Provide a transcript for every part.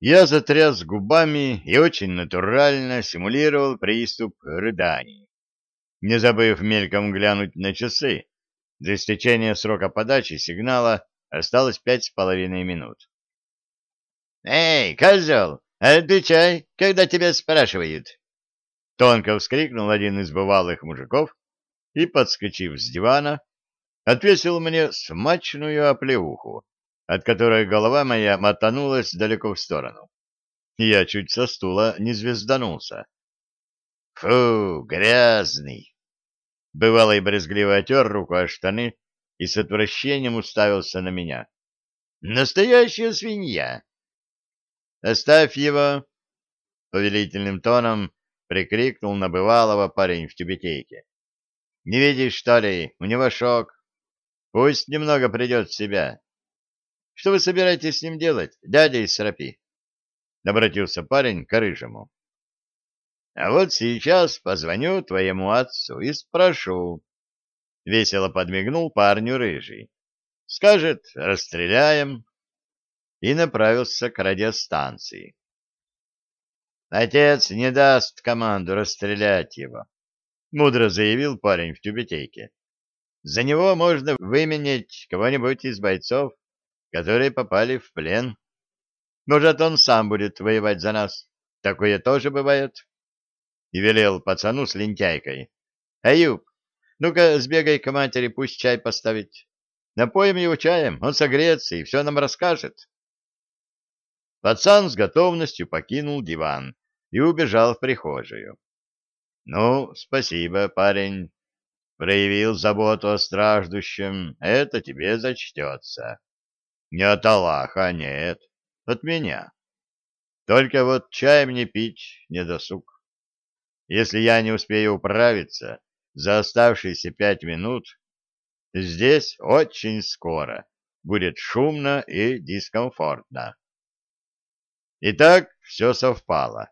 Я затряс губами и очень натурально симулировал приступ рыданий, не забыв мельком глянуть на часы. До истечения срока подачи сигнала осталось пять с половиной минут. «Эй, козел, отвечай, когда тебя спрашивают!» Тонко вскрикнул один из бывалых мужиков и, подскочив с дивана, отвесил мне смачную оплеуху, от которой голова моя мотанулась далеко в сторону. Я чуть со стула не звезданулся. «Фу, грязный!» Бывалый брезгливо отер руку о штаны и с отвращением уставился на меня. «Настоящая свинья!» «Оставь его!» — повелительным тоном прикрикнул на бывалого парень в тюбетейке. «Не видишь, что ли, у него шок. Пусть немного придет в себя. Что вы собираетесь с ним делать, дядя из Срапи?» — обратился парень к Рыжему. «А вот сейчас позвоню твоему отцу и спрошу». Весело подмигнул парню Рыжий. «Скажет, расстреляем». И направился к радиостанции. «Отец не даст команду расстрелять его», — мудро заявил парень в тюбетейке. «За него можно выменять кого-нибудь из бойцов, которые попали в плен. Может, он сам будет воевать за нас. Такое тоже бывает. И велел пацану с лентяйкой. Аюб, ну-ка сбегай к матери, пусть чай поставит. Напоим его чаем, он согреется и все нам расскажет. Пацан с готовностью покинул диван и убежал в прихожую. — Ну, спасибо, парень. Проявил заботу о страждущем. Это тебе зачтется. Не от Аллаха, нет, от меня. Только вот чай мне пить не досуг. Если я не успею управиться за оставшиеся пять минут, здесь очень скоро будет шумно и дискомфортно. Итак, все совпало.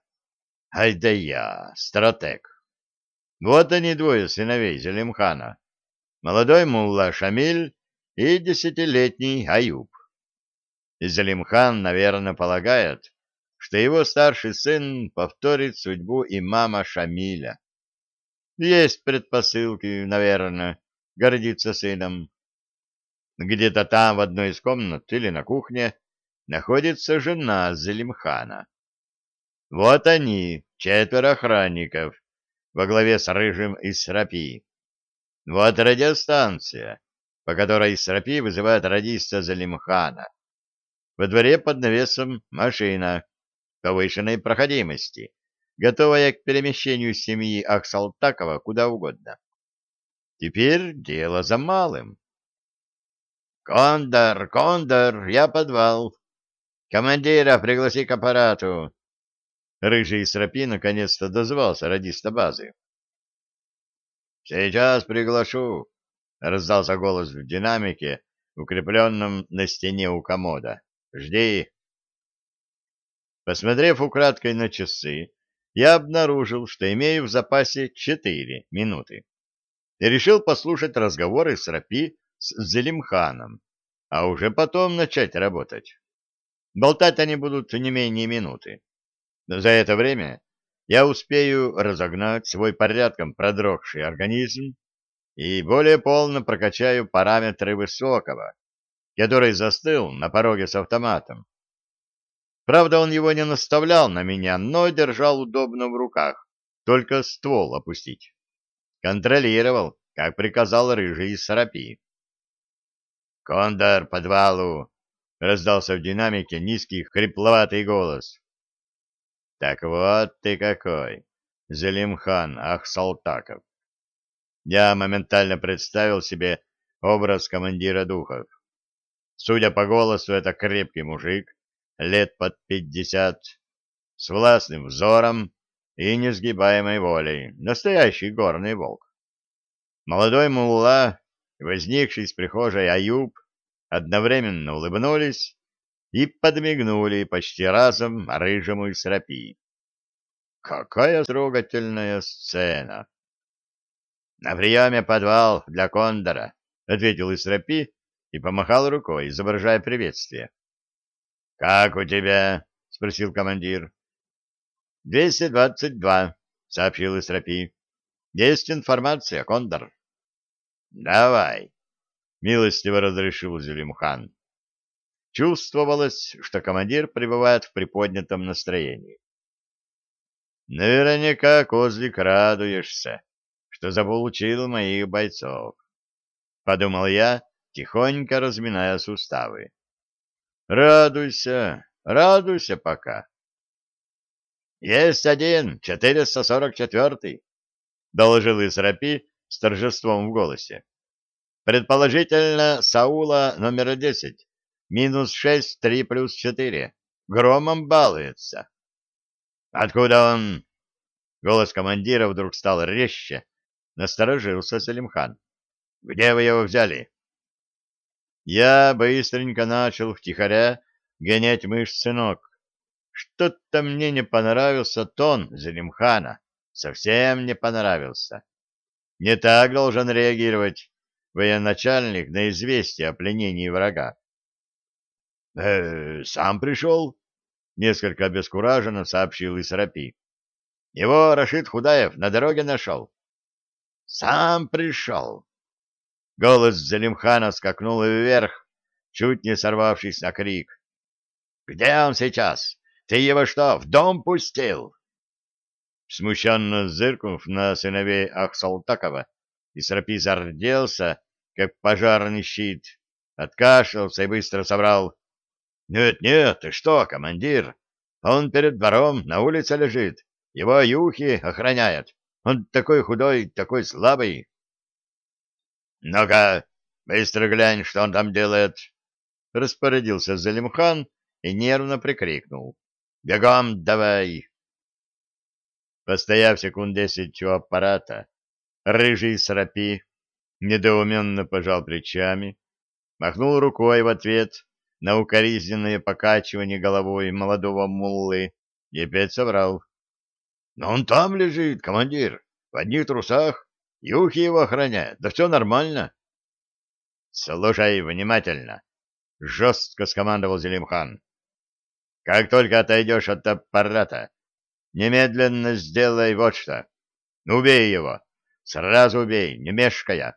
Ай да я, стратег. Вот они двое сыновей Зелимхана. Молодой мулла Шамиль и десятилетний Аюб. И Залимхан, наверное, полагает, что его старший сын повторит судьбу имама Шамиля. Есть предпосылки, наверное, гордиться сыном. Где-то там, в одной из комнат или на кухне, находится жена Залимхана. Вот они, четверо охранников, во главе с Рыжим из Срапи. Вот радиостанция, по которой Срапи вызывает радиста Залимхана. Во дворе под навесом машина повышенной проходимости, готовая к перемещению семьи Ахсалтакова куда угодно. Теперь дело за малым. «Кондор, Кондор, я подвал. Командира пригласи к аппарату». Рыжий Срапи наконец-то дозвался радиста базы. «Сейчас приглашу», — раздался голос в динамике, укрепленном на стене у комода. Жди. Посмотрев украдкой на часы, я обнаружил, что имею в запасе четыре минуты. И решил послушать разговоры с Рапи с Зелимханом, а уже потом начать работать. Болтать они будут не менее минуты. За это время я успею разогнать свой порядком продрогший организм и более полно прокачаю параметры высокого, который застыл на пороге с автоматом. Правда, он его не наставлял на меня, но держал удобно в руках, только ствол опустить. Контролировал, как приказал рыжий из сарапи. «Кондор, подвалу!» — раздался в динамике низкий хрипловатый голос. «Так вот ты какой, Залимхан Ахсалтаков!» Я моментально представил себе образ командира духов. Судя по голосу, это крепкий мужик, лет под пятьдесят, с властным взором и несгибаемой волей, настоящий горный волк. Молодой мулла, возникший из прихожей Аюб, одновременно улыбнулись и подмигнули почти разом рыжему Исрапи. Какая трогательная сцена! — На приеме подвал для кондора, — ответил Исрапи, и помахал рукой, изображая приветствие. — Как у тебя? — спросил командир. «Двести двадцать два», — сообщил Исрапи. «Есть информация, Кондор». «Давай», — милостиво разрешил Зелимхан. Чувствовалось, что командир пребывает в приподнятом настроении. «Наверняка, козлик, радуешься, что заполучил моих бойцов», — подумал я, тихонько разминая суставы. «Радуйся, радуйся пока». «Есть один, четыреста сорок четвертый», — доложил Исрапи с торжеством в голосе. «Предположительно, Саула номер десять, минус шесть, три плюс четыре. Громом балуется». «Откуда он?» Голос командира вдруг стал резче. Насторожился Салимхан. «Где вы его взяли?» Я быстренько начал втихаря гонять мышцы ног. Что-то мне не понравился тон Залимхана. Совсем не понравился. Не так должен реагировать военачальник на известие о пленении врага. «Э, «Сам пришел?» — несколько обескураженно сообщил Исрапи. «Его Рашид Худаев на дороге нашел». «Сам пришел!» Голос Залимхана скакнул вверх, чуть не сорвавшись на крик. «Где он сейчас? Ты его что, в дом пустил?» Смущенно зыркнув на сыновей Ахсалтакова, Исрапи зарделся, как пожарный щит, откашлялся и быстро собрал. «Нет, нет, ты что, командир? Он перед двором на улице лежит, его юхи охраняют. Он такой худой, такой слабый». «Ну-ка, быстро глянь, что он там делает!» Распорядился Залимхан и нервно прикрикнул. «Бегом давай!» Постояв секунд десять у аппарата, рыжий срапи недоуменно пожал плечами, махнул рукой в ответ на укоризненное покачивание головой молодого муллы и опять соврал. «Но он там лежит, командир, в одних трусах, Юхи его охраняют, да все нормально. — Слушай внимательно, — жестко скомандовал Зелимхан. — Как только отойдешь от аппарата, немедленно сделай вот что. Убей его, сразу убей, не мешкая.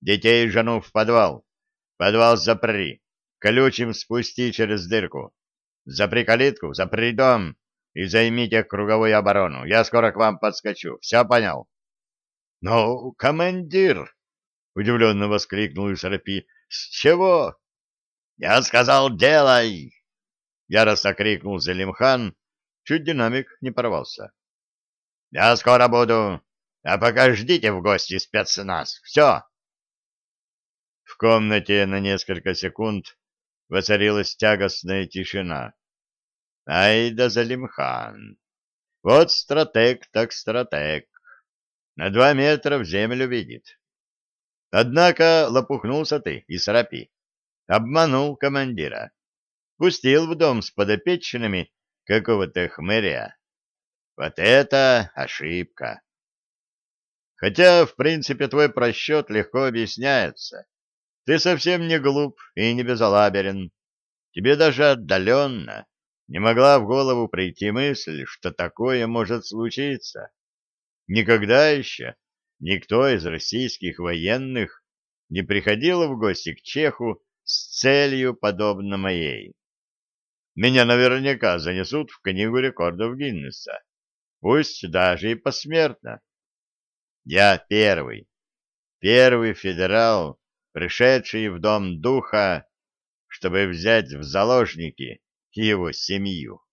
Детей и жену в подвал, подвал запри, ключем спусти через дырку. Запри калитку, запри дом и займите круговую оборону. Я скоро к вам подскочу. Все понял? — Но, командир! — удивленно воскликнул Исрапи. — С чего? — Я сказал, делай! — яростно крикнул Залимхан, чуть динамик не порвался. — Я скоро буду, а пока ждите в гости спецназ. Все! В комнате на несколько секунд воцарилась тягостная тишина. Ай да Залимхан! Вот стратег так стратег на два метра в землю видит. Однако лопухнулся ты и срапи. Обманул командира. Пустил в дом с подопечными какого-то хмыря. Вот это ошибка. Хотя, в принципе, твой просчет легко объясняется. Ты совсем не глуп и не безалаберен. Тебе даже отдаленно не могла в голову прийти мысль, что такое может случиться. Никогда еще никто из российских военных не приходил в гости к Чеху с целью, подобно моей. Меня наверняка занесут в книгу рекордов Гиннесса, пусть даже и посмертно. Я первый, первый федерал, пришедший в дом духа, чтобы взять в заложники его семью.